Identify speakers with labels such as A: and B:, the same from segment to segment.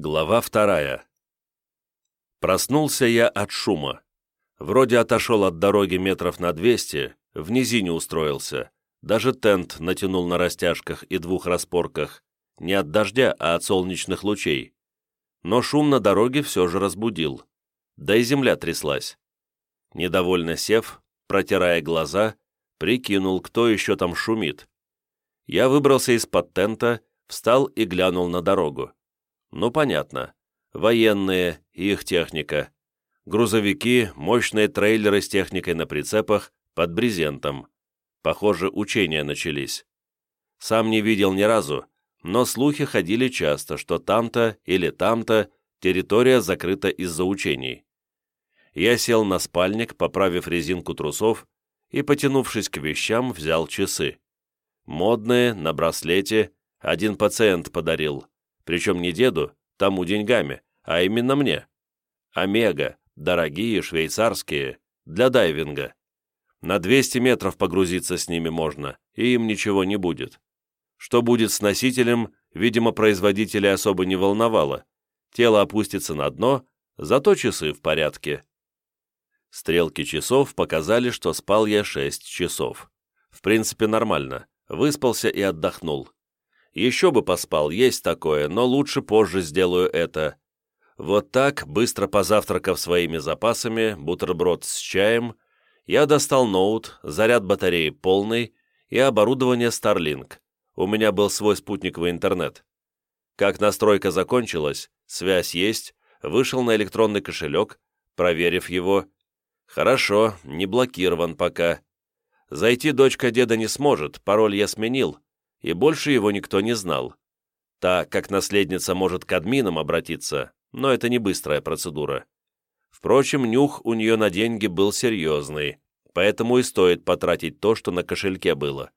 A: Глава вторая. Проснулся я от шума. Вроде отошел от дороги метров на двести, в низине устроился. Даже тент натянул на растяжках и двух распорках. Не от дождя, а от солнечных лучей. Но шум на дороге все же разбудил. Да и земля тряслась. Недовольно сев, протирая глаза, прикинул, кто еще там шумит. Я выбрался из-под тента, встал и глянул на дорогу. Ну, понятно. Военные и их техника. Грузовики, мощные трейлеры с техникой на прицепах, под брезентом. Похоже, учения начались. Сам не видел ни разу, но слухи ходили часто, что там-то или там-то территория закрыта из-за учений. Я сел на спальник, поправив резинку трусов, и, потянувшись к вещам, взял часы. Модные, на браслете, один пациент подарил. Причем не деду, тому деньгами, а именно мне. Омега, дорогие, швейцарские, для дайвинга. На 200 метров погрузиться с ними можно, и им ничего не будет. Что будет с носителем, видимо, производителя особо не волновало. Тело опустится на дно, зато часы в порядке. Стрелки часов показали, что спал я 6 часов. В принципе, нормально. Выспался и отдохнул. Еще бы поспал, есть такое, но лучше позже сделаю это. Вот так, быстро позавтракав своими запасами, бутерброд с чаем, я достал ноут, заряд батареи полный и оборудование Starlink. У меня был свой спутниковый интернет. Как настройка закончилась, связь есть, вышел на электронный кошелек, проверив его. Хорошо, не блокирован пока. Зайти дочка деда не сможет, пароль я сменил, и больше его никто не знал. Та, как наследница, может к админам обратиться, но это не быстрая процедура. Впрочем, нюх у нее на деньги был серьезный, поэтому и стоит потратить то, что на кошельке было.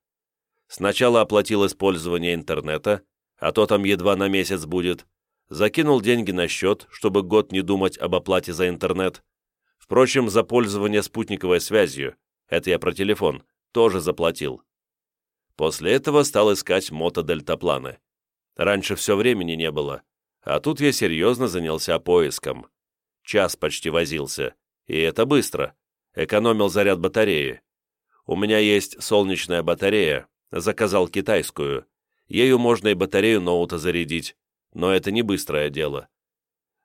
A: Сначала оплатил использование интернета, а то там едва на месяц будет, закинул деньги на счет, чтобы год не думать об оплате за интернет. Впрочем, за пользование спутниковой связью, это я про телефон, тоже заплатил. После этого стал искать мотодельтапланы. Раньше все времени не было, а тут я серьезно занялся поиском. Час почти возился, и это быстро. Экономил заряд батареи. У меня есть солнечная батарея, заказал китайскую. Ею можно и батарею ноута зарядить, но это не быстрое дело.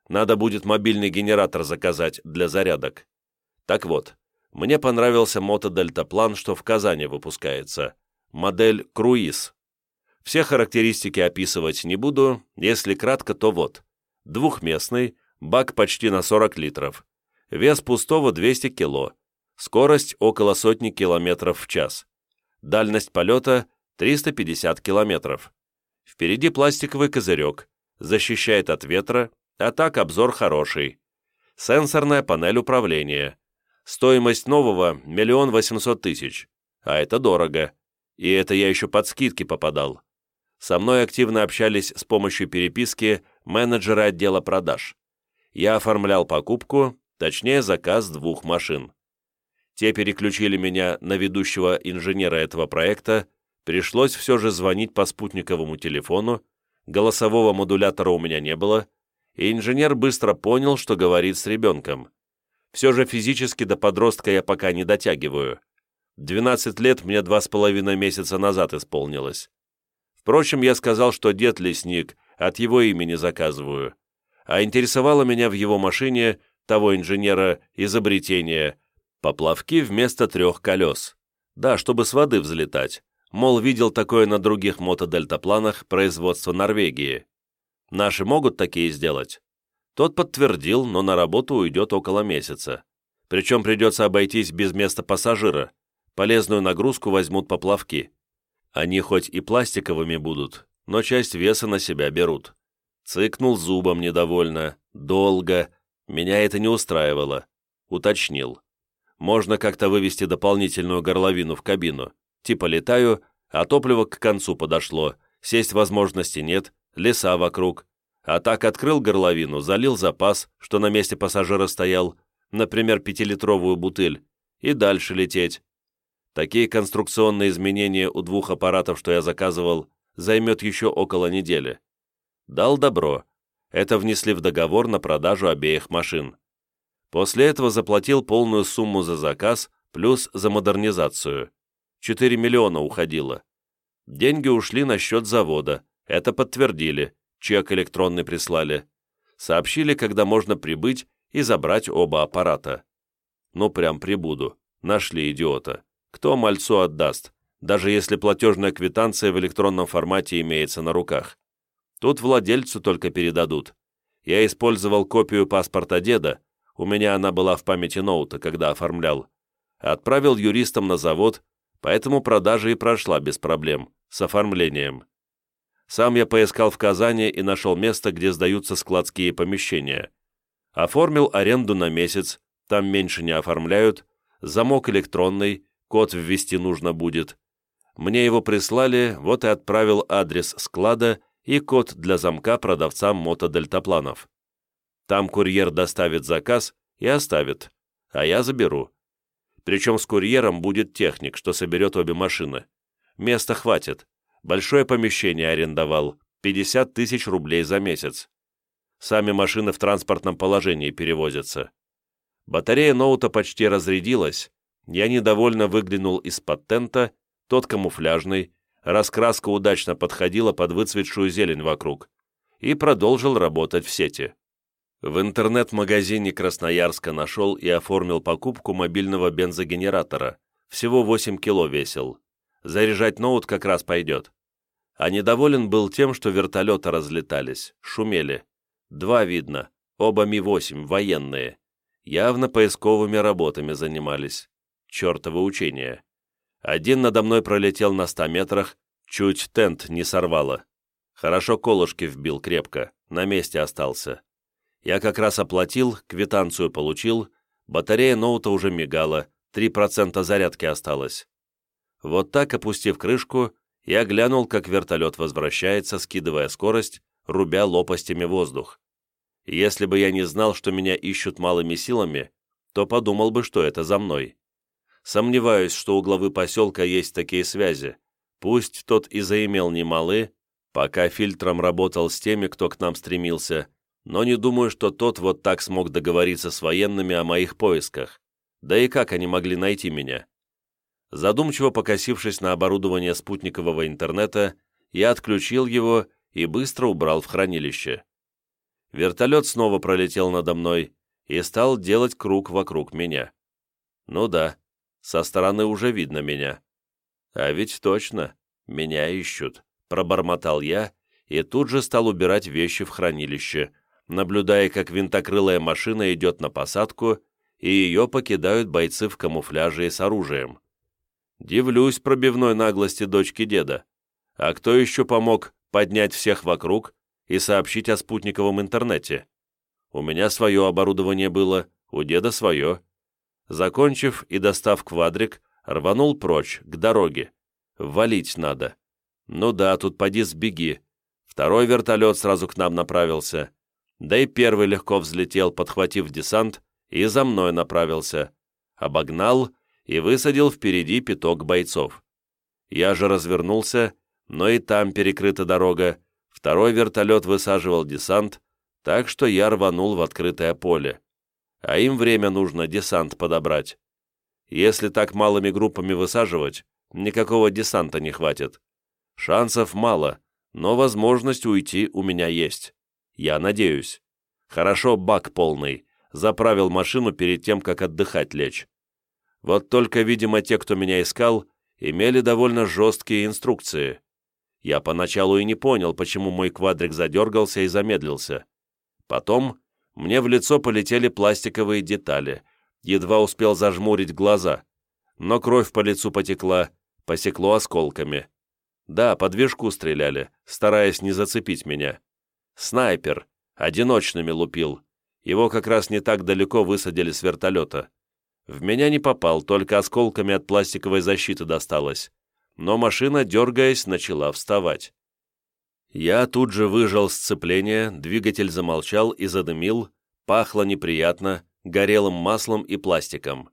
A: Надо будет мобильный генератор заказать для зарядок. Так вот, мне понравился мотодельтаплан, что в Казани выпускается модель «Круиз». Все характеристики описывать не буду, если кратко, то вот. Двухместный, бак почти на 40 литров, вес пустого 200 кило, скорость около сотни километров в час, дальность полета 350 километров. Впереди пластиковый козырек, защищает от ветра, а так обзор хороший. Сенсорная панель управления. Стоимость нового – миллион восемьсот тысяч, а это дорого. И это я еще под скидки попадал. Со мной активно общались с помощью переписки менеджеры отдела продаж. Я оформлял покупку, точнее заказ двух машин. Те переключили меня на ведущего инженера этого проекта, пришлось все же звонить по спутниковому телефону, голосового модулятора у меня не было, и инженер быстро понял, что говорит с ребенком. Все же физически до подростка я пока не дотягиваю. 12 лет мне два с половиной месяца назад исполнилось. Впрочем, я сказал, что дед лесник, от его имени заказываю. А интересовало меня в его машине, того инженера, изобретение, поплавки вместо трех колес. Да, чтобы с воды взлетать. Мол, видел такое на других мотодельтапланах производства Норвегии. Наши могут такие сделать? Тот подтвердил, но на работу уйдет около месяца. Причем придется обойтись без места пассажира, полезную нагрузку возьмут поплавки. Они хоть и пластиковыми будут, но часть веса на себя берут. Цыкнул зубом недовольно. Долго. Меня это не устраивало. Уточнил. Можно как-то вывести дополнительную горловину в кабину. Типа летаю, а топливо к концу подошло. Сесть возможности нет, леса вокруг. А так открыл горловину, залил запас, что на месте пассажира стоял, например, пятилитровую бутыль, и дальше лететь. Такие конструкционные изменения у двух аппаратов, что я заказывал, займет еще около недели. Дал добро. Это внесли в договор на продажу обеих машин. После этого заплатил полную сумму за заказ, плюс за модернизацию. 4 миллиона уходило. Деньги ушли на счет завода, это подтвердили, чек электронный прислали. Сообщили, когда можно прибыть и забрать оба аппарата. Ну, прям прибуду. Нашли идиота. Кто мальцу отдаст, даже если платежная квитанция в электронном формате имеется на руках? Тут владельцу только передадут. Я использовал копию паспорта деда, у меня она была в памяти ноута, когда оформлял. Отправил юристам на завод, поэтому продажа и прошла без проблем, с оформлением. Сам я поискал в Казани и нашел место, где сдаются складские помещения. Оформил аренду на месяц, там меньше не оформляют, замок электронный, код ввести нужно будет. Мне его прислали, вот и отправил адрес склада и код для замка продавцам мотодельтапланов. Там курьер доставит заказ и оставит, а я заберу. Причем с курьером будет техник, что соберет обе машины. Места хватит. Большое помещение арендовал, 50 тысяч рублей за месяц. Сами машины в транспортном положении перевозятся. Батарея ноута почти разрядилась. Я недовольно выглянул из-под тента, тот камуфляжный, раскраска удачно подходила под выцветшую зелень вокруг, и продолжил работать в сети. В интернет-магазине Красноярска нашел и оформил покупку мобильного бензогенератора. Всего 8 кило весил. Заряжать ноут как раз пойдет. А недоволен был тем, что вертолеты разлетались, шумели. Два видно, оба Ми-8, военные. Явно поисковыми работами занимались. Чертово учение. Один надо мной пролетел на 100 метрах, чуть тент не сорвало. Хорошо колышки вбил крепко, на месте остался. Я как раз оплатил, квитанцию получил, батарея ноута уже мигала, 3% зарядки осталось. Вот так, опустив крышку, я глянул, как вертолет возвращается, скидывая скорость, рубя лопастями воздух. Если бы я не знал, что меня ищут малыми силами, то подумал бы, что это за мной. Сомневаюсь, что у главы поселка есть такие связи. Пусть тот и заимел немалы, пока фильтром работал с теми, кто к нам стремился, но не думаю, что тот вот так смог договориться с военными о моих поисках. Да и как они могли найти меня? Задумчиво покосившись на оборудование спутникового интернета, я отключил его и быстро убрал в хранилище. Вертолет снова пролетел надо мной и стал делать круг вокруг меня. Ну да, со стороны уже видно меня. А ведь точно, меня ищут, пробормотал я и тут же стал убирать вещи в хранилище, наблюдая, как винтокрылая машина идет на посадку, и ее покидают бойцы в камуфляже и с оружием. Дивлюсь пробивной наглости дочки деда. А кто еще помог поднять всех вокруг и сообщить о спутниковом интернете? У меня свое оборудование было, у деда свое. Закончив и достав квадрик, рванул прочь, к дороге. Валить надо. Ну да, тут поди сбеги. Второй вертолет сразу к нам направился да и первый легко взлетел, подхватив десант, и за мной направился. Обогнал и высадил впереди пяток бойцов. Я же развернулся, но и там перекрыта дорога, второй вертолет высаживал десант, так что я рванул в открытое поле. А им время нужно десант подобрать. Если так малыми группами высаживать, никакого десанта не хватит. Шансов мало, но возможность уйти у меня есть. Я надеюсь. Хорошо, бак полный. Заправил машину перед тем, как отдыхать лечь. Вот только, видимо, те, кто меня искал, имели довольно жесткие инструкции. Я поначалу и не понял, почему мой квадрик задергался и замедлился. Потом мне в лицо полетели пластиковые детали. Едва успел зажмурить глаза. Но кровь по лицу потекла, посекло осколками. Да, по движку стреляли, стараясь не зацепить меня. Снайпер. Одиночными лупил. Его как раз не так далеко высадили с вертолета. В меня не попал, только осколками от пластиковой защиты досталось. Но машина, дергаясь, начала вставать. Я тут же выжал сцепление, двигатель замолчал и задымил, пахло неприятно, горелым маслом и пластиком.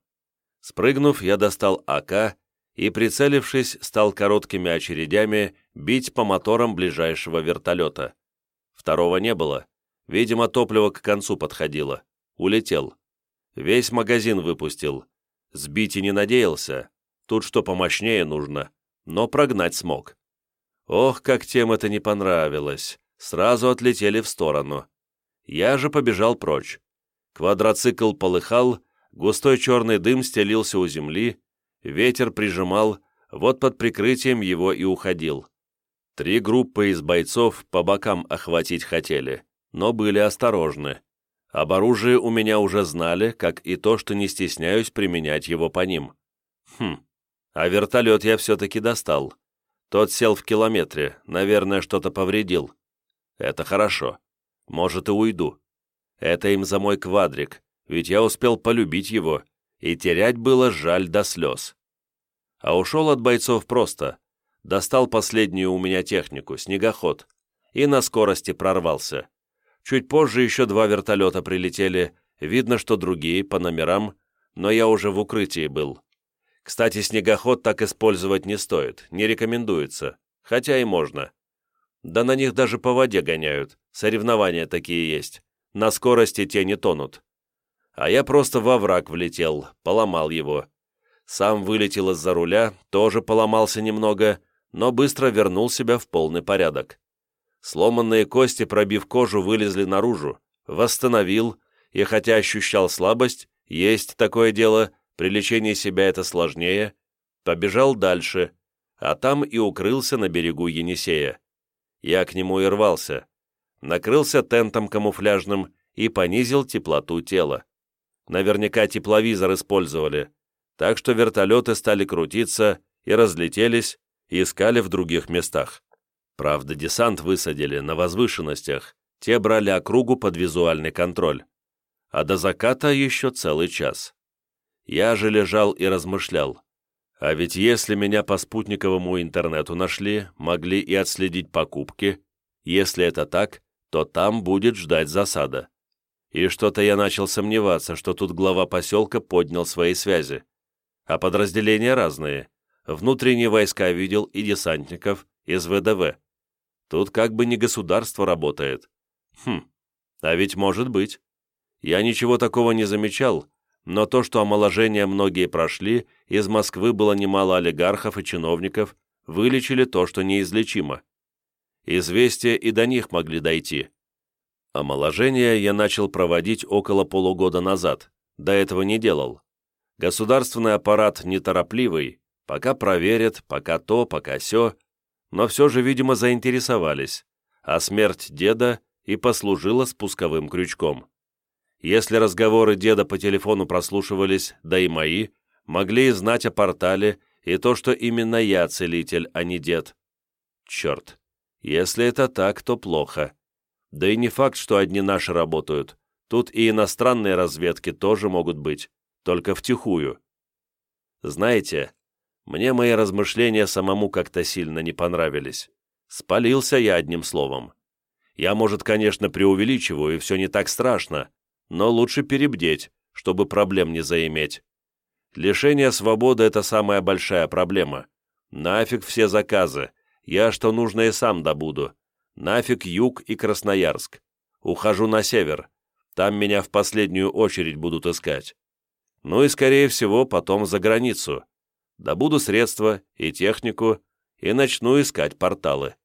A: Спрыгнув, я достал АК и, прицелившись, стал короткими очередями бить по моторам ближайшего вертолета. Второго не было. Видимо, топливо к концу подходило. Улетел. Весь магазин выпустил. Сбить и не надеялся. Тут что помощнее нужно. Но прогнать смог. Ох, как тем это не понравилось. Сразу отлетели в сторону. Я же побежал прочь. Квадроцикл полыхал, густой черный дым стелился у земли, ветер прижимал, вот под прикрытием его и уходил. Три группы из бойцов по бокам охватить хотели, но были осторожны. Об оружии у меня уже знали, как и то, что не стесняюсь применять его по ним. Хм, а вертолет я все-таки достал. Тот сел в километре, наверное, что-то повредил. Это хорошо. Может, и уйду. Это им за мой квадрик, ведь я успел полюбить его, и терять было жаль до слез. А ушел от бойцов просто. Достал последнюю у меня технику, снегоход, и на скорости прорвался. Чуть позже еще два вертолета прилетели, видно, что другие, по номерам, но я уже в укрытии был. Кстати, снегоход так использовать не стоит, не рекомендуется, хотя и можно. Да на них даже по воде гоняют, соревнования такие есть. На скорости те не тонут. А я просто во враг влетел, поломал его. Сам вылетел из-за руля, тоже поломался немного, но быстро вернул себя в полный порядок. Сломанные кости, пробив кожу, вылезли наружу, восстановил, и хотя ощущал слабость, есть такое дело, при лечении себя это сложнее, побежал дальше, а там и укрылся на берегу Енисея. Я к нему и рвался. Накрылся тентом камуфляжным и понизил теплоту тела. Наверняка тепловизор использовали, так что вертолеты стали крутиться и разлетелись, и искали в других местах. Правда, десант высадили на возвышенностях, те брали округу под визуальный контроль. А до заката еще целый час. Я же лежал и размышлял. А ведь если меня по спутниковому интернету нашли, могли и отследить покупки. Если это так, то там будет ждать засада. И что-то я начал сомневаться, что тут глава поселка поднял свои связи. А подразделения разные. Внутренние войска видел и десантников из ВДВ. Тут как бы не государство работает. Хм, а ведь может быть. Я ничего такого не замечал, но то, что омоложение многие прошли, из Москвы было немало олигархов и чиновников, вылечили то, что неизлечимо. Известия и до них могли дойти. Омоложение я начал проводить около полугода назад, до этого не делал. Государственный аппарат неторопливый, Пока проверят, пока то, пока сё, но все же, видимо, заинтересовались, а смерть деда и послужила спусковым крючком. Если разговоры деда по телефону прослушивались, да и мои, могли и знать о портале и то, что именно я целитель, а не дед. Черт, если это так, то плохо. Да и не факт, что одни наши работают. Тут и иностранные разведки тоже могут быть, только втихую. Знаете, мне мои размышления самому как-то сильно не понравились. Спалился я одним словом. Я, может, конечно, преувеличиваю, и все не так страшно, но лучше перебдеть, чтобы проблем не заиметь. Лишение свободы – это самая большая проблема. Нафиг все заказы. Я что нужно и сам добуду. Нафиг юг и Красноярск. Ухожу на север. Там меня в последнюю очередь будут искать. Ну и, скорее всего, потом за границу добуду средства и технику и начну искать порталы.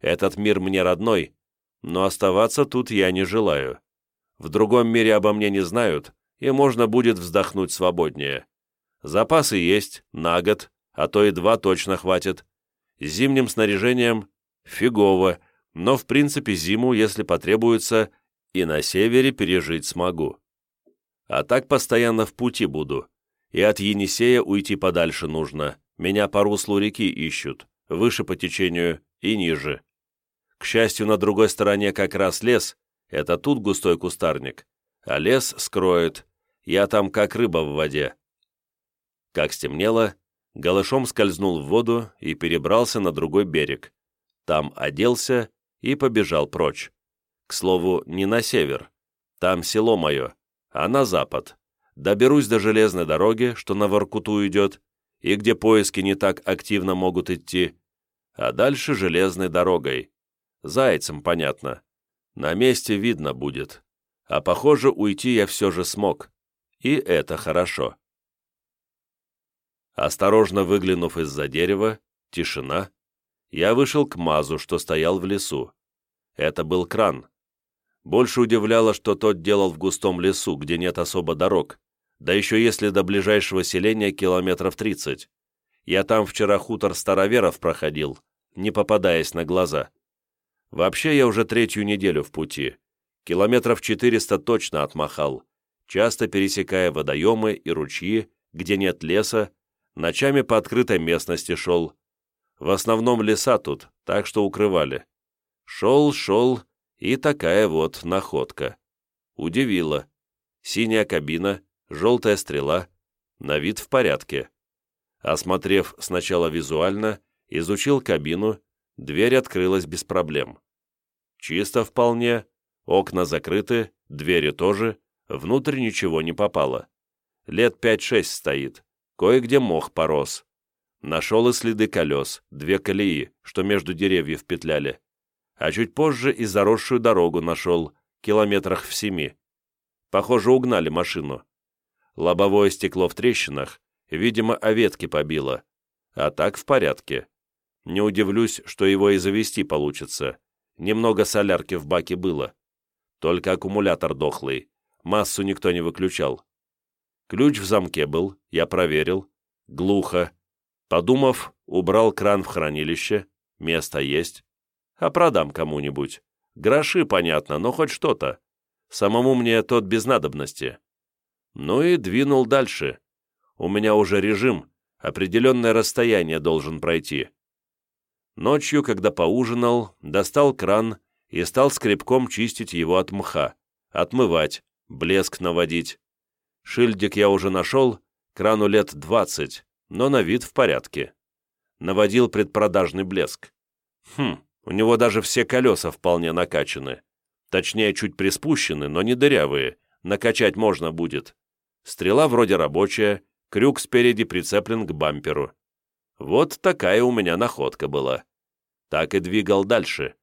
A: Этот мир мне родной, но оставаться тут я не желаю. В другом мире обо мне не знают, и можно будет вздохнуть свободнее. Запасы есть, на год, а то и два точно хватит. зимним снаряжением фигово, но в принципе зиму, если потребуется, и на севере пережить смогу. А так постоянно в пути буду, и от Енисея уйти подальше нужно. Меня по руслу реки ищут, выше по течению и ниже. К счастью, на другой стороне как раз лес, это тут густой кустарник, а лес скроет, я там как рыба в воде. Как стемнело, голышом скользнул в воду и перебрался на другой берег. Там оделся и побежал прочь. К слову, не на север, там село мое, а на запад доберусь до железной дороги, что на Воркуту идет, и где поиски не так активно могут идти, а дальше железной дорогой. Зайцем, понятно. На месте видно будет. А похоже, уйти я все же смог. И это хорошо. Осторожно выглянув из-за дерева, тишина, я вышел к Мазу, что стоял в лесу. Это был кран. Больше удивляло, что тот делал в густом лесу, где нет особо дорог, да еще если до ближайшего селения километров тридцать. Я там вчера хутор староверов проходил, не попадаясь на глаза. Вообще я уже третью неделю в пути. Километров четыреста точно отмахал, часто пересекая водоемы и ручьи, где нет леса, ночами по открытой местности шел. В основном леса тут, так что укрывали. Шел, шел, и такая вот находка. Удивила. Синяя кабина, желтая стрела, на вид в порядке. Осмотрев сначала визуально, изучил кабину, дверь открылась без проблем. Чисто вполне, окна закрыты, двери тоже, внутрь ничего не попало. Лет пять-шесть стоит, кое-где мох порос. Нашел и следы колес, две колеи, что между деревьев петляли. А чуть позже и заросшую дорогу нашел, километрах в семи. Похоже, угнали машину. Лобовое стекло в трещинах, видимо, о ветки побило. А так в порядке. Не удивлюсь, что его и завести получится. Немного солярки в баке было. Только аккумулятор дохлый. Массу никто не выключал. Ключ в замке был, я проверил. Глухо. Подумав, убрал кран в хранилище. Место есть. А продам кому-нибудь. Гроши, понятно, но хоть что-то. Самому мне тот без надобности. Ну и двинул дальше. У меня уже режим, определенное расстояние должен пройти. Ночью, когда поужинал, достал кран и стал скребком чистить его от мха, отмывать, блеск наводить. Шильдик я уже нашел, крану лет двадцать, но на вид в порядке. Наводил предпродажный блеск. Хм, у него даже все колеса вполне накачаны. Точнее, чуть приспущены, но не дырявые, накачать можно будет. Стрела вроде рабочая, крюк спереди прицеплен к бамперу. Вот такая у меня находка была. Так и двигал дальше.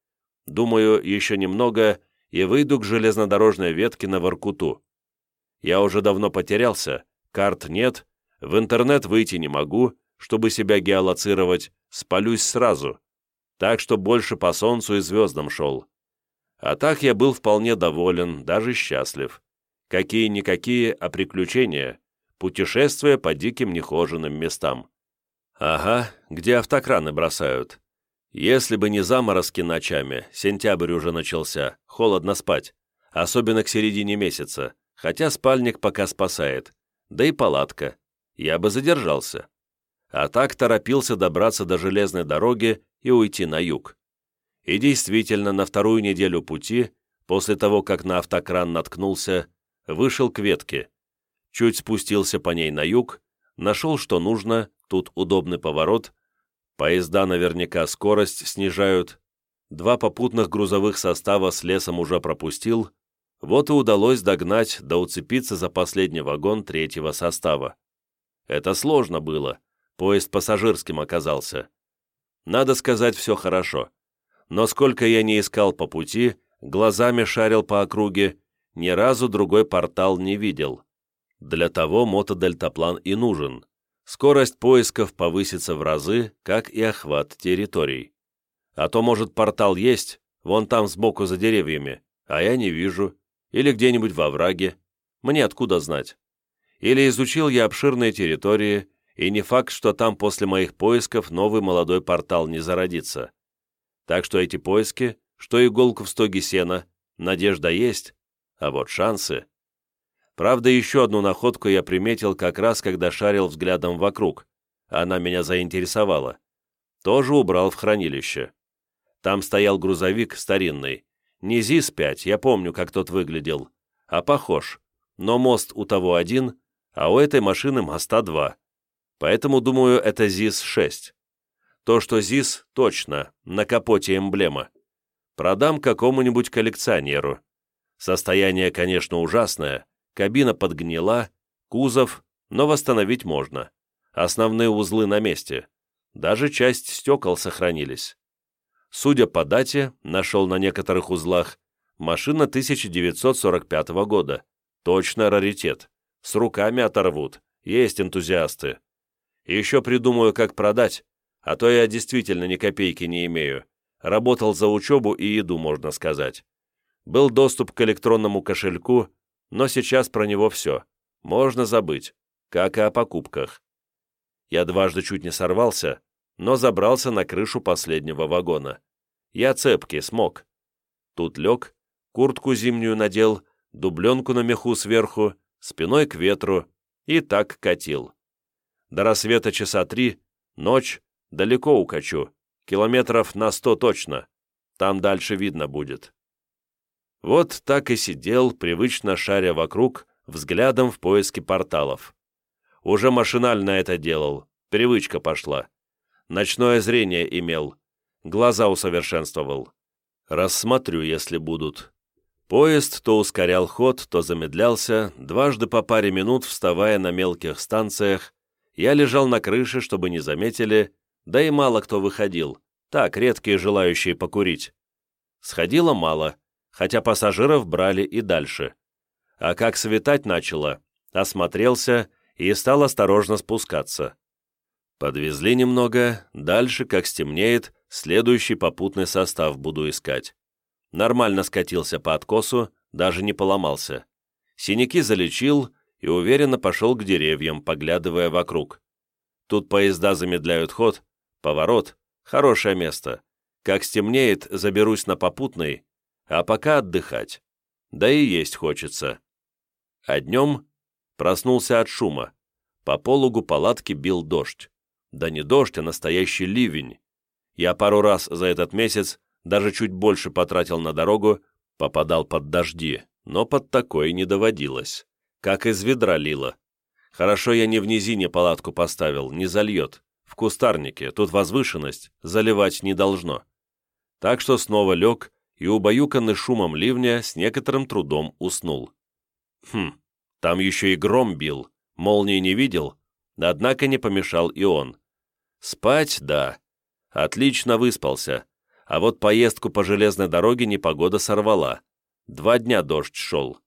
A: Думаю, еще немного, и выйду к железнодорожной ветке на Воркуту. Я уже давно потерялся, карт нет, в интернет выйти не могу, чтобы себя геолоцировать, спалюсь сразу. Так что больше по солнцу и звездам шел. А так я был вполне доволен, даже счастлив. Какие-никакие, а приключения, путешествия по диким нехоженным местам. Ага, где автокраны бросают. Если бы не заморозки ночами, сентябрь уже начался, холодно спать, особенно к середине месяца, хотя спальник пока спасает, да и палатка, я бы задержался. А так торопился добраться до железной дороги и уйти на юг. И действительно, на вторую неделю пути, после того, как на автокран наткнулся, вышел к ветке, чуть спустился по ней на юг, нашел, что нужно, тут удобный поворот, поезда наверняка скорость снижают, два попутных грузовых состава с лесом уже пропустил, вот и удалось догнать да уцепиться за последний вагон третьего состава. Это сложно было, поезд пассажирским оказался. Надо сказать, все хорошо. Но сколько я не искал по пути, глазами шарил по округе, ни разу другой портал не видел. Для того мотодельтаплан и нужен. Скорость поисков повысится в разы, как и охват территорий. А то, может, портал есть, вон там сбоку за деревьями, а я не вижу, или где-нибудь во враге. Мне откуда знать? Или изучил я обширные территории, и не факт, что там после моих поисков новый молодой портал не зародится. Так что эти поиски, что иголку в стоге сена, надежда есть, а вот шансы... Правда, еще одну находку я приметил как раз, когда шарил взглядом вокруг. Она меня заинтересовала. Тоже убрал в хранилище. Там стоял грузовик старинный. Не ЗИС-5, я помню, как тот выглядел, а похож. Но мост у того один, а у этой машины моста два. Поэтому, думаю, это ЗИС-6. То, что ЗИС, точно, на капоте эмблема. Продам какому-нибудь коллекционеру. Состояние, конечно, ужасное, кабина подгнила, кузов, но восстановить можно. Основные узлы на месте. Даже часть стекол сохранились. Судя по дате, нашел на некоторых узлах, Машина 1945 года. Точно раритет. С руками оторвут. Есть энтузиасты. Еще придумаю, как продать, а то я действительно ни копейки не имею. Работал за учебу и еду, можно сказать. Был доступ к электронному кошельку, но сейчас про него все. Можно забыть, как и о покупках. Я дважды чуть не сорвался, но забрался на крышу последнего вагона. Я цепкий, смог. Тут лег, куртку зимнюю надел, дубленку на меху сверху, спиной к ветру и так катил. До рассвета часа три, ночь, далеко укачу, километров на сто точно. Там дальше видно будет. Вот так и сидел, привычно шаря вокруг, взглядом в поиске порталов. Уже машинально это делал, привычка пошла. Ночное зрение имел, глаза усовершенствовал. Рассмотрю, если будут. Поезд то ускорял ход, то замедлялся, дважды по паре минут вставая на мелких станциях. Я лежал на крыше, чтобы не заметили, да и мало кто выходил, так, редкие желающие покурить. Сходило мало, хотя пассажиров брали и дальше. А как светать начало, осмотрелся и стал осторожно спускаться. Подвезли немного, дальше, как стемнеет, следующий попутный состав буду искать. Нормально скатился по откосу, даже не поломался. Синяки залечил и уверенно пошел к деревьям, поглядывая вокруг. Тут поезда замедляют ход, поворот, хорошее место. Как стемнеет, заберусь на попутный, а пока отдыхать. Да и есть хочется. А днем проснулся от шума. По пологу палатки бил дождь. Да не дождь, а настоящий ливень. Я пару раз за этот месяц даже чуть больше потратил на дорогу, попадал под дожди, но под такое не доводилось. Как из ведра лило. Хорошо я не в низине палатку поставил, не зальет. В кустарнике, тут возвышенность, заливать не должно. Так что снова лег и, убаюканный шумом ливня, с некоторым трудом уснул. Хм, там еще и гром бил, молнии не видел, однако не помешал и он. Спать, да. Отлично выспался. А вот поездку по железной дороге непогода сорвала. Два дня дождь шел.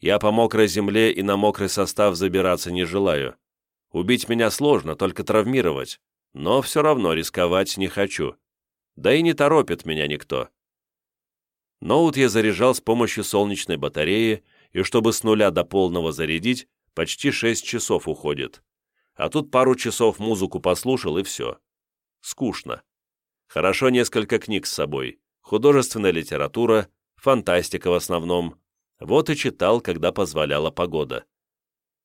A: Я по мокрой земле и на мокрый состав забираться не желаю. Убить меня сложно, только травмировать. Но все равно рисковать не хочу. Да и не торопит меня никто. Ноут я заряжал с помощью солнечной батареи, и чтобы с нуля до полного зарядить, почти 6 часов уходит. А тут пару часов музыку послушал, и все. Скучно. Хорошо несколько книг с собой. Художественная литература, фантастика в основном. Вот и читал, когда позволяла погода.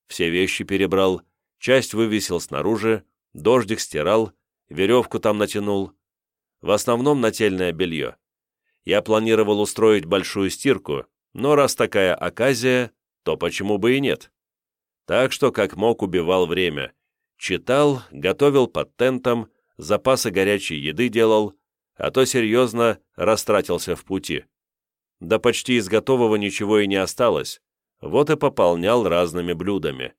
A: Все вещи перебрал, часть вывесил снаружи, дождик стирал, веревку там натянул. В основном нательное белье. Я планировал устроить большую стирку, но раз такая оказия, то почему бы и нет? Так что как мог убивал время. Читал, готовил под тентом, запасы горячей еды делал, а то серьезно растратился в пути. Да почти из готового ничего и не осталось, вот и пополнял разными блюдами.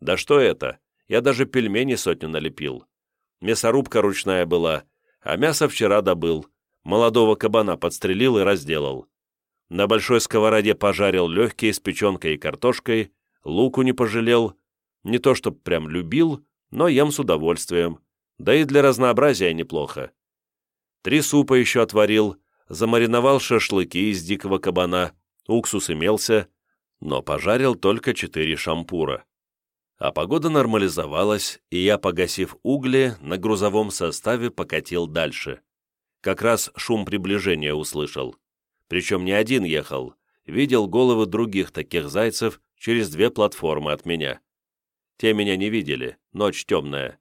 A: Да что это, я даже пельмени сотню налепил. Мясорубка ручная была, а мясо вчера добыл, молодого кабана подстрелил и разделал. На большой сковороде пожарил легкие с печенкой и картошкой, луку не пожалел, не то чтоб прям любил, но ем с удовольствием, да и для разнообразия неплохо. Три супа еще отварил, замариновал шашлыки из дикого кабана, уксус имелся, но пожарил только четыре шампура. А погода нормализовалась, и я, погасив угли, на грузовом составе покатил дальше как раз шум приближения услышал. Причем не один ехал, видел головы других таких зайцев через две платформы от меня. Те меня не видели, ночь темная.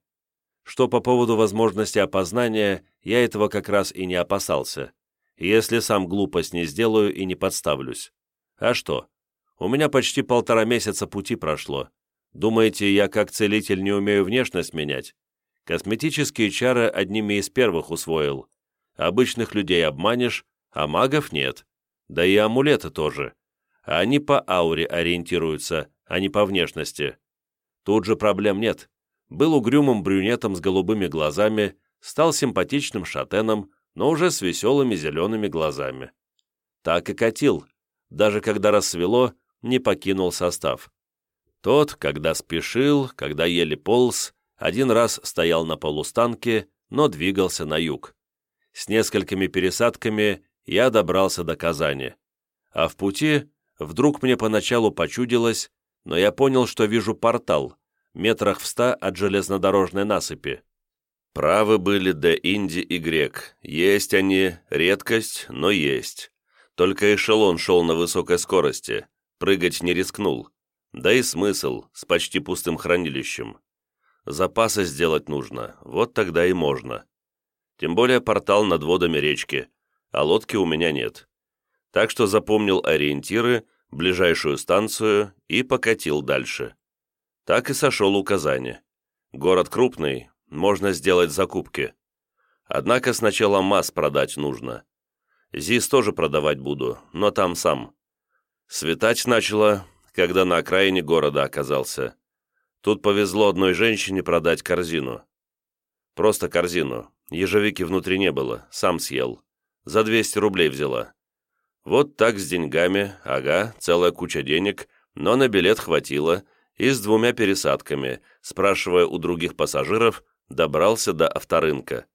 A: Что по поводу возможности опознания, я этого как раз и не опасался, если сам глупость не сделаю и не подставлюсь. А что? У меня почти полтора месяца пути прошло. Думаете, я как целитель не умею внешность менять? Косметические чары одними из первых усвоил. Обычных людей обманешь, а магов нет. Да и амулеты тоже. Они по ауре ориентируются, а не по внешности. Тут же проблем нет. Был угрюмым брюнетом с голубыми глазами, стал симпатичным шатеном, но уже с веселыми зелеными глазами. Так и катил. Даже когда рассвело, не покинул состав. Тот, когда спешил, когда еле полз, один раз стоял на полустанке, но двигался на юг. С несколькими пересадками я добрался до Казани. А в пути вдруг мне поначалу почудилось, но я понял, что вижу портал, метрах в ста от железнодорожной насыпи. Правы были Де Инди и Грек. Есть они, редкость, но есть. Только эшелон шел на высокой скорости. Прыгать не рискнул. Да и смысл с почти пустым хранилищем. Запасы сделать нужно, вот тогда и можно. Тем более портал над водами речки, а лодки у меня нет. Так что запомнил ориентиры, ближайшую станцию и покатил дальше. Так и сошел у Казани. Город крупный, можно сделать закупки. Однако сначала масс продать нужно. ЗИС тоже продавать буду, но там сам. Светать начало, когда на окраине города оказался. Тут повезло одной женщине продать корзину. Просто корзину. Ежевики внутри не было, сам съел. За 200 рублей взяла. Вот так с деньгами, ага, целая куча денег, но на билет хватило, и с двумя пересадками, спрашивая у других пассажиров, добрался до авторынка.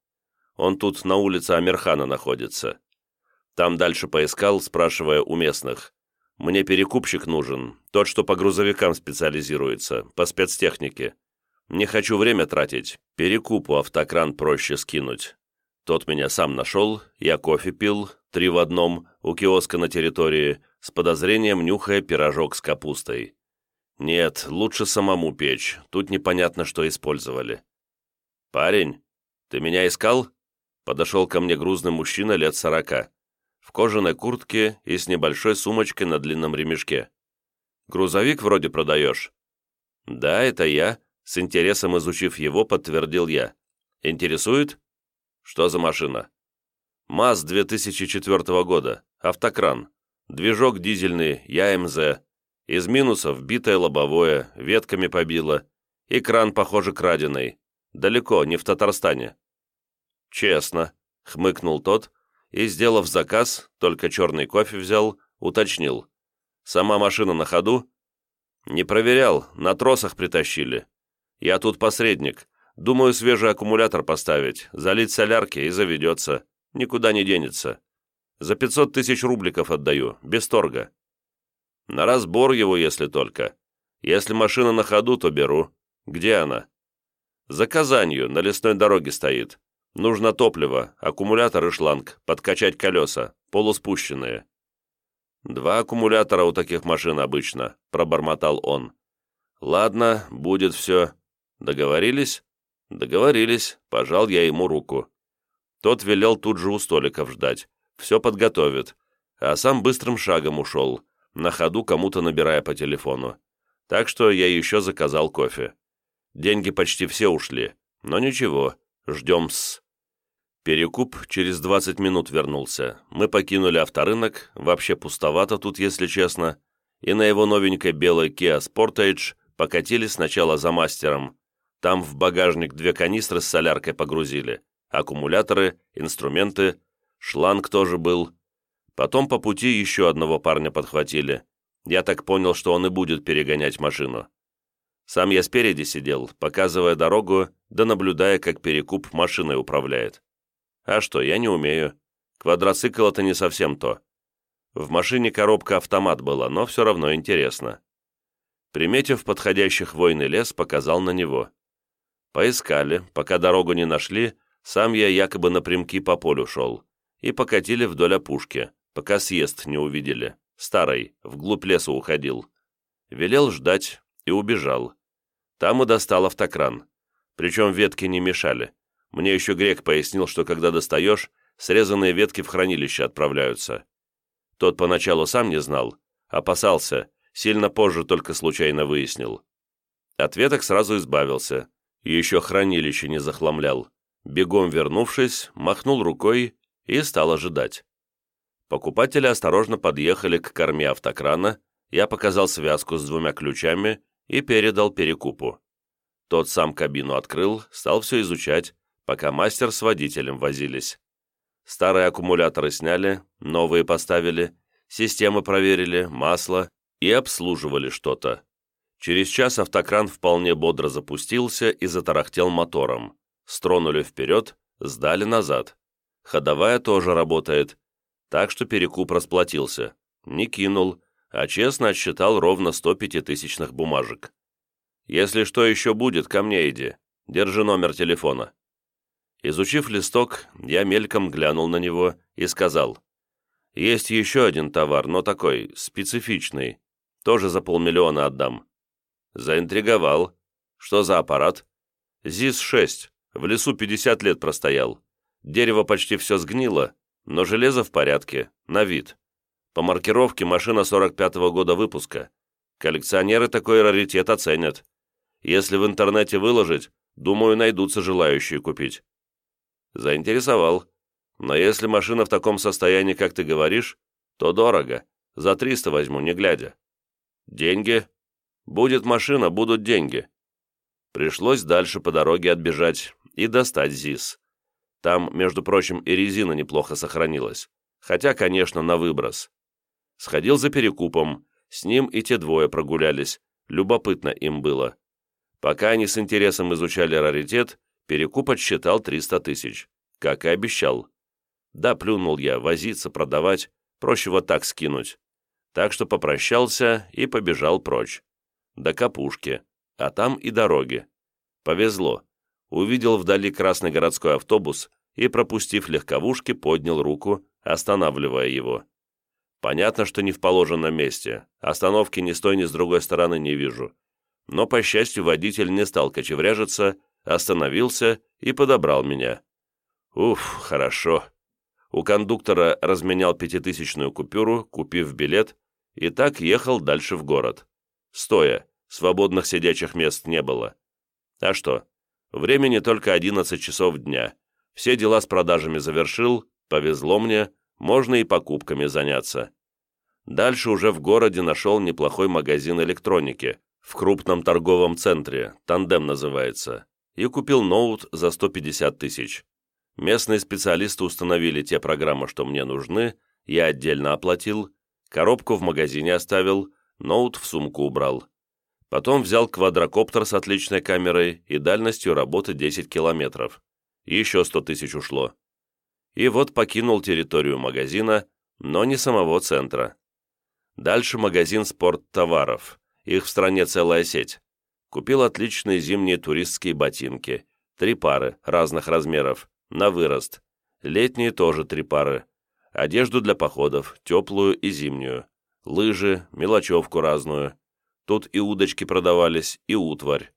A: Он тут на улице Амирхана находится. Там дальше поискал, спрашивая у местных. Мне перекупщик нужен, тот, что по грузовикам специализируется, по спецтехнике. Не хочу время тратить, перекупу автокран проще скинуть. Тот меня сам нашел, я кофе пил, три в одном, у киоска на территории, с подозрением нюхая пирожок с капустой. Нет, лучше самому печь, тут непонятно, что использовали. «Парень, ты меня искал?» Подошел ко мне грузный мужчина лет сорока в кожаной куртке и с небольшой сумочкой на длинном ремешке. «Грузовик вроде продаешь?» «Да, это я», — с интересом изучив его, подтвердил я. «Интересует?» «Что за машина?» МАЗ 2004 года, автокран, движок дизельный, я МЗ, из минусов битое лобовое, ветками побило, и кран, похоже, краденый, далеко, не в Татарстане». «Честно», — хмыкнул тот, и, сделав заказ, только черный кофе взял, уточнил. «Сама машина на ходу?» «Не проверял, на тросах притащили. Я тут посредник. Думаю, свежий аккумулятор поставить, залить солярки и заведется. Никуда не денется. За 500 тысяч рубликов отдаю, без торга. На разбор его, если только. Если машина на ходу, то беру. Где она?» «За Казанью, на лесной дороге стоит. Нужно топливо, аккумулятор и шланг, подкачать колеса, полуспущенные. «Два аккумулятора у таких машин обычно», — пробормотал он. «Ладно, будет все. Договорились?» «Договорились», — пожал я ему руку. Тот велел тут же у столиков ждать, все подготовит, а сам быстрым шагом ушел, на ходу кому-то набирая по телефону. Так что я еще заказал кофе. Деньги почти все ушли, но ничего, Ждем-с. Перекуп через 20 минут вернулся. Мы покинули авторынок, вообще пустовато тут, если честно, и на его новенькой белой Kia Sportage покатили сначала за мастером. Там в багажник две канистры с соляркой погрузили, аккумуляторы, инструменты, шланг тоже был. Потом по пути еще одного парня подхватили. Я так понял, что он и будет перегонять машину. Сам я спереди сидел, показывая дорогу, да наблюдая, как перекуп машиной управляет. А что, я не умею. Квадроцикл — это не совсем то. В машине коробка-автомат была, но все равно интересно. Приметив подходящий хвойный лес, показал на него. Поискали, пока дорогу не нашли, сам я якобы напрямки по полю шел. И покатили вдоль опушки, пока съезд не увидели. Старый, вглубь леса уходил. Велел ждать и убежал. Там и достал автокран. Причем ветки не мешали. Мне еще грек пояснил, что когда достаешь, срезанные ветки в хранилище отправляются. Тот поначалу сам не знал, опасался, сильно позже только случайно выяснил. От веток сразу избавился, еще хранилище не захламлял. Бегом вернувшись, махнул рукой и стал ожидать. Покупатели осторожно подъехали к корме автокрана, я показал связку с двумя ключами и передал перекупу. Тот сам кабину открыл, стал все изучать, пока мастер с водителем возились. Старые аккумуляторы сняли, новые поставили Системы проверили, масло и обслуживали что-то. Через час автокран вполне бодро запустился и затарахтел мотором. Стронули вперед, сдали назад. Ходовая тоже работает, так что перекуп расплатился. Не кинул, а честно отсчитал ровно 100 пятитысячных бумажек. «Если что еще будет, ко мне иди. Держи номер телефона». Изучив листок, я мельком глянул на него и сказал, «Есть еще один товар, но такой, специфичный. Тоже за полмиллиона отдам». Заинтриговал. «Что за аппарат?» «ЗИС-6. В лесу 50 лет простоял. Дерево почти все сгнило, но железо в порядке, на вид. По маркировке машина 45-го года выпуска. Коллекционеры такой раритет оценят. Если в интернете выложить, думаю, найдутся желающие купить. Заинтересовал. Но если машина в таком состоянии, как ты говоришь, то дорого. За 300 возьму, не глядя. Деньги? Будет машина, будут деньги. Пришлось дальше по дороге отбежать и достать ЗИС. Там, между прочим, и резина неплохо сохранилась. Хотя, конечно, на выброс. Сходил за перекупом, с ним и те двое прогулялись. Любопытно им было. Пока они с интересом изучали раритет, перекуп отсчитал 300 тысяч, как и обещал. Да, плюнул я, возиться, продавать, проще вот так скинуть. Так что попрощался и побежал прочь. До Капушки, а там и дороги. Повезло. Увидел вдали красный городской автобус и, пропустив легковушки, поднял руку, останавливая его. Понятно, что не в положенном месте. Остановки ни с той, ни с другой стороны не вижу. Но, по счастью, водитель не стал кочевряжиться, остановился и подобрал меня. Уф, хорошо. У кондуктора разменял пятитысячную купюру, купив билет, и так ехал дальше в город. Стоя, свободных сидячих мест не было. А что? Времени только 11 часов дня. Все дела с продажами завершил, повезло мне, можно и покупками заняться. Дальше уже в городе нашел неплохой магазин электроники, в крупном торговом центре, «Тандем» называется, и купил ноут за 150 тысяч. Местные специалисты установили те программы, что мне нужны, я отдельно оплатил, коробку в магазине оставил, ноут в сумку убрал. Потом взял квадрокоптер с отличной камерой и дальностью работы 10 километров. Еще 100 тысяч ушло и вот покинул территорию магазина, но не самого центра. Дальше магазин спорттоваров, их в стране целая сеть. Купил отличные зимние туристские ботинки, три пары разных размеров, на вырост. Летние тоже три пары. Одежду для походов, теплую и зимнюю. Лыжи, мелочевку разную. Тут и удочки продавались, и утварь.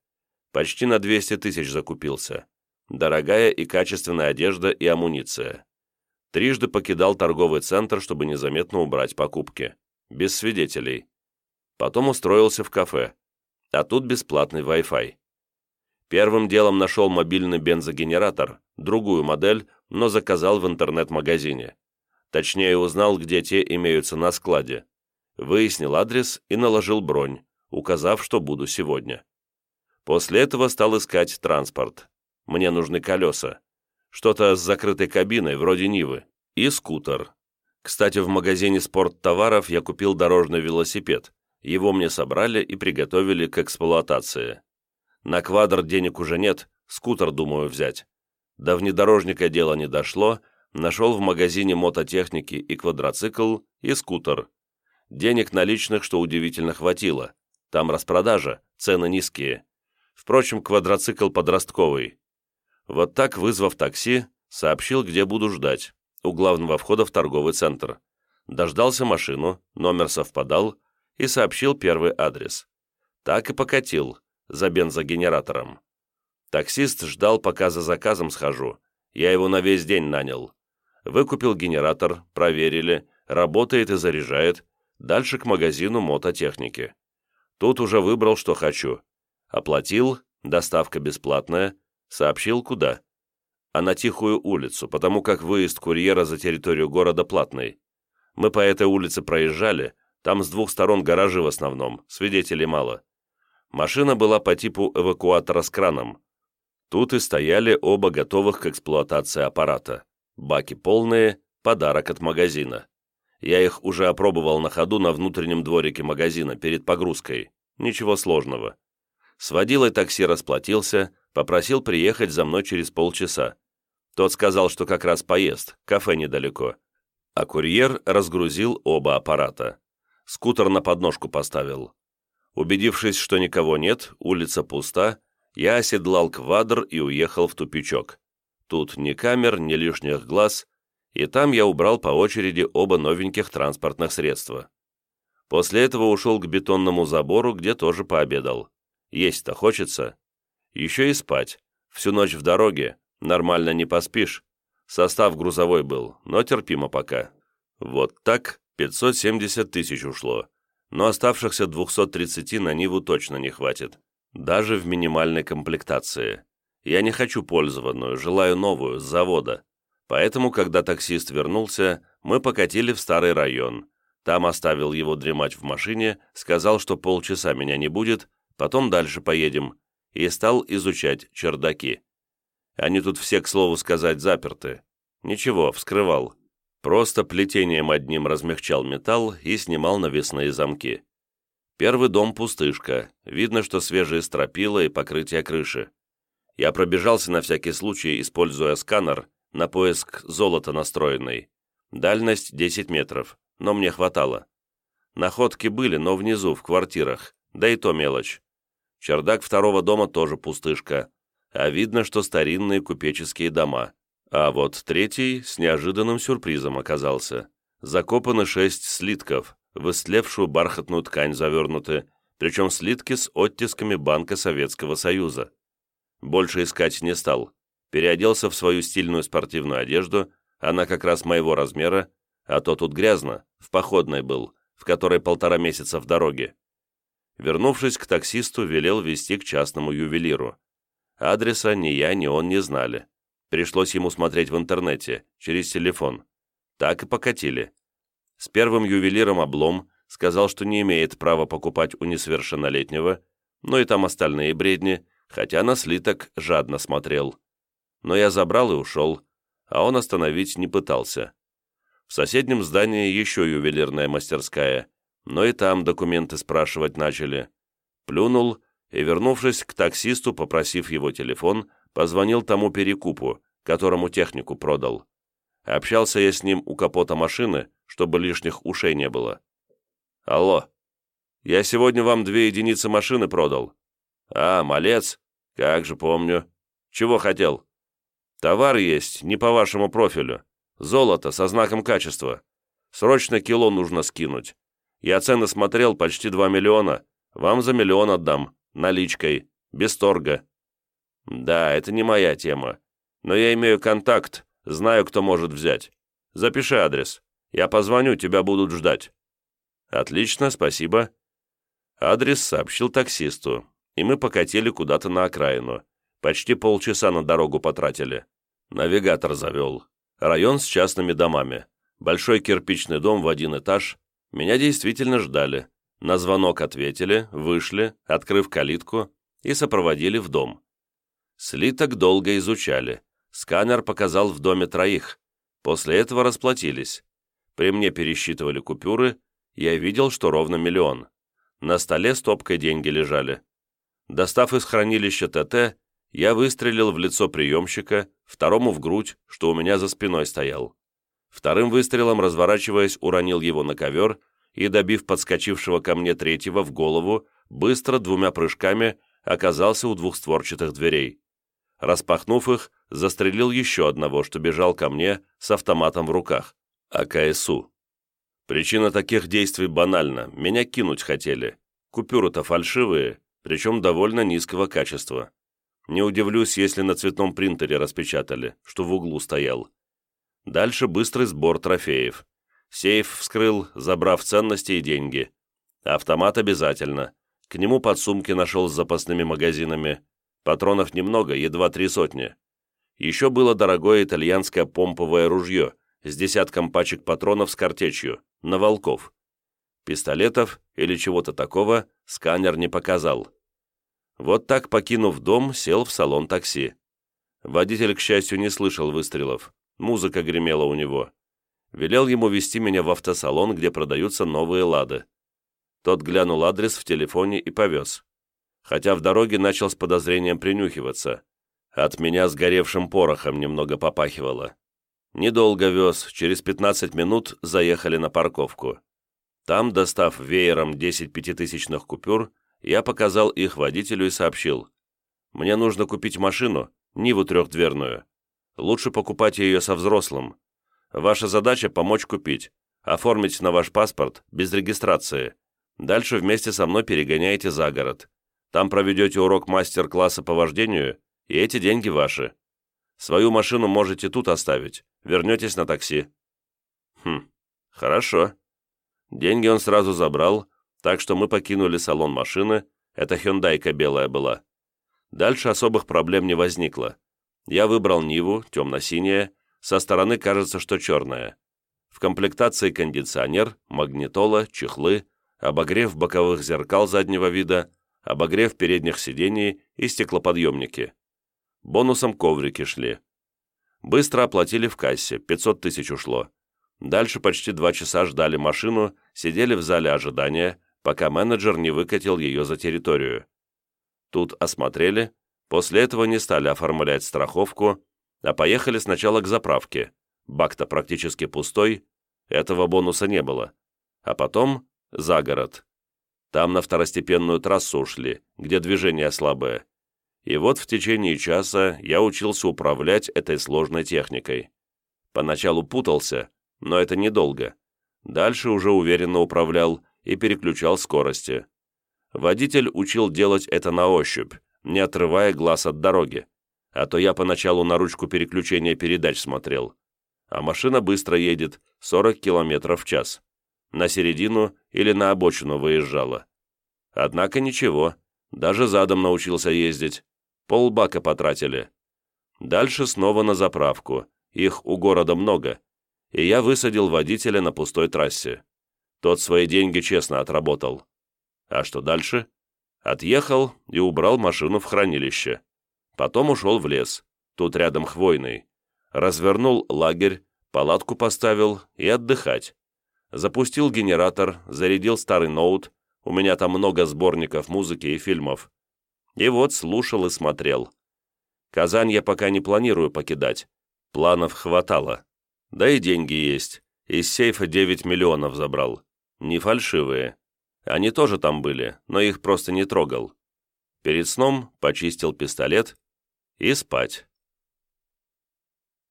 A: Почти на 200 тысяч закупился дорогая и качественная одежда и амуниция. Трижды покидал торговый центр, чтобы незаметно убрать покупки. Без свидетелей. Потом устроился в кафе. А тут бесплатный Wi-Fi. Первым делом нашел мобильный бензогенератор, другую модель, но заказал в интернет-магазине. Точнее узнал, где те имеются на складе. Выяснил адрес и наложил бронь, указав, что буду сегодня. После этого стал искать транспорт. Мне нужны колеса. Что-то с закрытой кабиной, вроде Нивы. И скутер. Кстати, в магазине спорттоваров я купил дорожный велосипед. Его мне собрали и приготовили к эксплуатации. На квадр денег уже нет, скутер думаю взять. До внедорожника дело не дошло, нашел в магазине мототехники и квадроцикл, и скутер. Денег наличных, что удивительно, хватило. Там распродажа, цены низкие. Впрочем, квадроцикл подростковый. Вот так, вызвав такси, сообщил, где буду ждать, у главного входа в торговый центр. Дождался машину, номер совпадал, и сообщил первый адрес. Так и покатил, за бензогенератором. Таксист ждал, пока за заказом схожу. Я его на весь день нанял. Выкупил генератор, проверили, работает и заряжает. Дальше к магазину мототехники. Тут уже выбрал, что хочу. Оплатил, доставка бесплатная, Сообщил, куда. А на Тихую улицу, потому как выезд курьера за территорию города платный. Мы по этой улице проезжали, там с двух сторон гаражи в основном, свидетелей мало. Машина была по типу эвакуатора с краном. Тут и стояли оба готовых к эксплуатации аппарата. Баки полные, подарок от магазина. Я их уже опробовал на ходу на внутреннем дворике магазина перед погрузкой. Ничего сложного. С водилой такси расплатился, попросил приехать за мной через полчаса. Тот сказал, что как раз поест, кафе недалеко. А курьер разгрузил оба аппарата. Скутер на подножку поставил. Убедившись, что никого нет, улица пуста, я оседлал квадр и уехал в тупичок. Тут ни камер, ни лишних глаз, и там я убрал по очереди оба новеньких транспортных средства. После этого ушел к бетонному забору, где тоже пообедал. Есть-то хочется. Еще и спать. Всю ночь в дороге. Нормально не поспишь. Состав грузовой был, но терпимо пока. Вот так 570 тысяч ушло. Но оставшихся 230 на Ниву точно не хватит. Даже в минимальной комплектации. Я не хочу пользованную, желаю новую, с завода. Поэтому, когда таксист вернулся, мы покатили в старый район. Там оставил его дремать в машине, сказал, что полчаса меня не будет, потом дальше поедем, и стал изучать чердаки. Они тут все, к слову сказать, заперты. Ничего, вскрывал. Просто плетением одним размягчал металл и снимал навесные замки. Первый дом пустышка, видно, что свежие стропила и покрытие крыши. Я пробежался на всякий случай, используя сканер, на поиск золота настроенный. Дальность 10 метров, но мне хватало. Находки были, но внизу, в квартирах, да и то мелочь. Чердак второго дома тоже пустышка, а видно, что старинные купеческие дома. А вот третий с неожиданным сюрпризом оказался. Закопаны шесть слитков, в истлевшую бархатную ткань завернуты, причем слитки с оттисками Банка Советского Союза. Больше искать не стал. Переоделся в свою стильную спортивную одежду, она как раз моего размера, а то тут грязно, в походной был, в которой полтора месяца в дороге. Вернувшись к таксисту, велел везти к частному ювелиру. Адреса ни я, ни он не знали. Пришлось ему смотреть в интернете, через телефон. Так и покатили. С первым ювелиром облом сказал, что не имеет права покупать у несовершеннолетнего, но и там остальные бредни, хотя на слиток жадно смотрел. Но я забрал и ушел, а он остановить не пытался. В соседнем здании еще ювелирная мастерская, но и там документы спрашивать начали. Плюнул и, вернувшись к таксисту, попросив его телефон, позвонил тому перекупу, которому технику продал. Общался я с ним у капота машины, чтобы лишних ушей не было. «Алло, я сегодня вам две единицы машины продал». «А, малец? Как же помню. Чего хотел?» «Товар есть, не по вашему профилю. Золото со знаком качества. Срочно кило нужно скинуть. Я цены смотрел, почти 2 миллиона. Вам за миллион отдам, наличкой, без торга». «Да, это не моя тема. Но я имею контакт, знаю, кто может взять. Запиши адрес. Я позвоню, тебя будут ждать». «Отлично, спасибо». Адрес сообщил таксисту, и мы покатили куда-то на окраину. Почти полчаса на дорогу потратили. Навигатор завел. Район с частными домами. Большой кирпичный дом в один этаж, меня действительно ждали. На звонок ответили, вышли, открыв калитку, и сопроводили в дом. Слиток долго изучали. Сканер показал в доме троих. После этого расплатились. При мне пересчитывали купюры, я видел, что ровно миллион. На столе стопкой деньги лежали. Достав из хранилища ТТ, я выстрелил в лицо приемщика, второму в грудь, что у меня за спиной стоял. Вторым выстрелом, разворачиваясь, уронил его на ковер и, добив подскочившего ко мне третьего в голову, быстро двумя прыжками оказался у двухстворчатых дверей. Распахнув их, застрелил еще одного, что бежал ко мне с автоматом в руках. АКСУ. Причина таких действий банальна. Меня кинуть хотели. Купюры-то фальшивые, причем довольно низкого качества. Не удивлюсь, если на цветном принтере распечатали, что в углу стоял. Дальше быстрый сбор трофеев. Сейф вскрыл, забрав ценности и деньги. Автомат обязательно. К нему подсумки нашел с запасными магазинами. Патронов немного, едва три сотни. Еще было дорогое итальянское помповое ружье с десятком пачек патронов с картечью, на волков. Пистолетов или чего-то такого сканер не показал. Вот так, покинув дом, сел в салон такси. Водитель, к счастью, не слышал выстрелов. Музыка гремела у него. Велел ему вести меня в автосалон, где продаются новые «Лады». Тот глянул адрес в телефоне и повез. Хотя в дороге начал с подозрением принюхиваться. От меня сгоревшим порохом немного попахивало. Недолго вез, через 15 минут заехали на парковку. Там, достав веером 10 пятитысячных купюр, я показал их водителю и сообщил. «Мне нужно купить машину, Ниву трехдверную. Лучше покупать ее со взрослым. Ваша задача – помочь купить, оформить на ваш паспорт, без регистрации. Дальше вместе со мной перегоняете за город. Там проведете урок мастер-класса по вождению, и эти деньги ваши. Свою машину можете тут оставить, вернетесь на такси». «Хм, хорошо». Деньги он сразу забрал, так что мы покинули салон машины, это хендайка белая была. Дальше особых проблем не возникло. Я выбрал Ниву, темно-синяя, со стороны кажется, что черная. В комплектации кондиционер, магнитола, чехлы, обогрев боковых зеркал заднего вида, обогрев передних сидений и стеклоподъемники. Бонусом коврики шли. Быстро оплатили в кассе, 500 тысяч ушло. Дальше почти два часа ждали машину, сидели в зале ожидания, пока менеджер не выкатил ее за территорию. Тут осмотрели, после этого не стали оформлять страховку, а поехали сначала к заправке. Бак-то практически пустой, этого бонуса не было. А потом за город. Там на второстепенную трассу ушли, где движение слабое. И вот в течение часа я учился управлять этой сложной техникой. Поначалу путался, но это недолго. Дальше уже уверенно управлял и переключал скорости. Водитель учил делать это на ощупь, не отрывая глаз от дороги, а то я поначалу на ручку переключения передач смотрел. А машина быстро едет, 40 км в час. На середину или на обочину выезжала. Однако ничего, даже задом научился ездить. Полбака потратили. Дальше снова на заправку, их у города много, и я высадил водителя на пустой трассе. Тот свои деньги честно отработал. А что дальше? Отъехал и убрал машину в хранилище. Потом ушел в лес, тут рядом хвойный. Развернул лагерь, палатку поставил и отдыхать. Запустил генератор, зарядил старый ноут, у меня там много сборников музыки и фильмов. И вот слушал и смотрел. Казань я пока не планирую покидать. Планов хватало. Да и деньги есть. Из сейфа 9 миллионов забрал. Не фальшивые. Они тоже там были, но их просто не трогал. Перед сном почистил пистолет и спать.